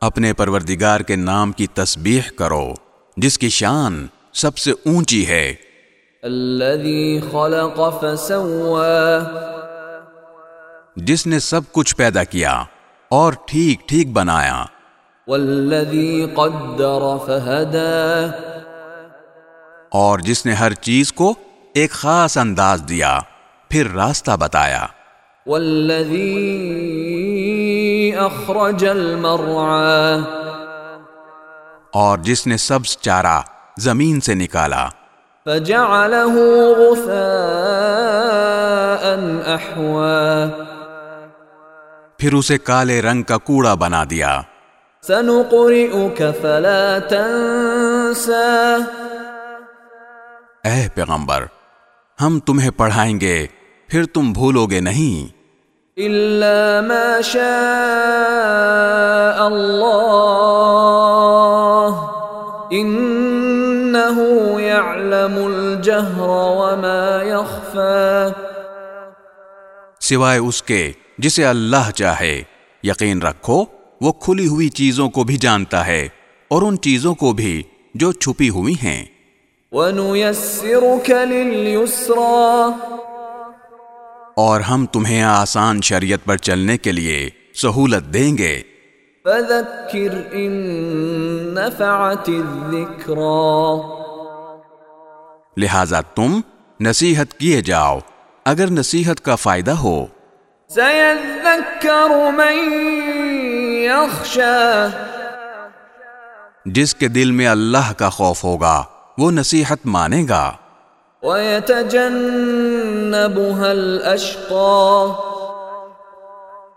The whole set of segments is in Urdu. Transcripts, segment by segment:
اپنے پروردگار کے نام کی تسبیح کرو جس کی شان سب سے اونچی ہے۔ الذي خلق جس نے سب کچھ پیدا کیا اور ٹھیک ٹھیک بنایا۔ والذي قدر فهدى۔ اور جس نے ہر چیز کو ایک خاص انداز دیا پھر راستہ بتایا۔ والذي اخرج المرعى. اور جس نے سبز چارہ زمین سے نکالا۔ فجعله غثاء احوى پھر اسے کالے رنگ کا کوڑا بنا دیا۔ سنقرئك فلا تنسى. اے پیغمبر ہم تمہیں پڑھائیں گے پھر تم بھولو گے نہیں۔ ما شاء الله إنه يعلم الجهر وما يخفى سوائے اس کے جسے اللہ چاہے۔ یقین رکھو وہ کھلی ہوئی چیزوں کو بھی جانتا ہے اور ان چیزوں کو بھی جو چھپی ہوئی ہیں۔ ونيسرك لليسرى اور ہم تمہیں آسان شریعت پر چلنے کے لیے سہولت دیں گے۔ فذكر إن نفعت الذكرى لہذا تم نصیحت کیے جاؤ اگر نصیحت کا فائدہ ہو۔ سيذكر من يخشى جس کے دل میں اللہ کا خوف ہوگا وہ نصیحت مانے گا۔ ويتجنبها الأشقى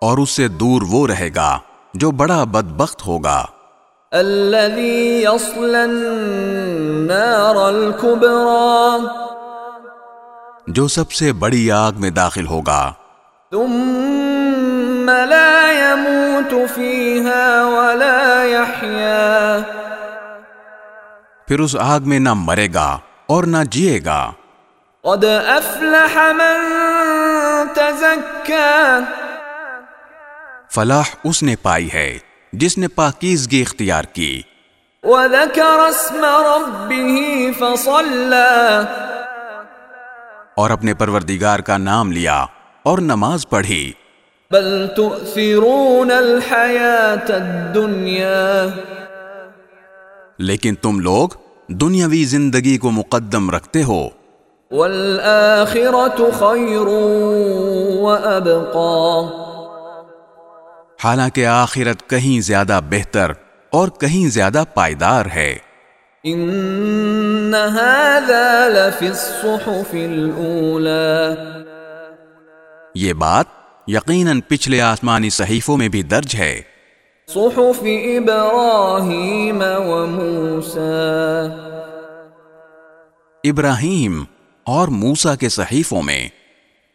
اور اس سے دور وہ رہے گا جو بڑا بدبخت ہوگا۔ الذي يصلى النار الكبرى جو سب سے بڑی آگ میں داخل ہوگا۔ ثم لا يموت فيها ولا يحيا پھر اس آگ میں نہ مرے گا۔ اور نہ جیے گا۔ قد أفلح من تزكى۔ فلاح اس نے پائی ہے جس نے پاکیزگی اختیار کی۔ وذكر اسم ربه فصلى۔ اور اپنے پروردگار کا نام لیا اور نماز پڑھی۔ بل تؤثرون الحياة الدنيا۔ لیکن تم لوگ دنیاوی زندگی کو مقدم رکھتے ہو۔ والآخرة خير وأبقى۔ حالانکہ آخرت کہیں زیادہ بہتر اور کہیں زیادہ پائیدار ہے۔ إن هذا لفي الصحف الأولى۔ یہ بات یقیناً پچھلے آسمانی صحیفوں میں بھی درج ہے۔ صحف ابراہیم و موسیٰ ابراہیم اور موسا کے صحیفوں میں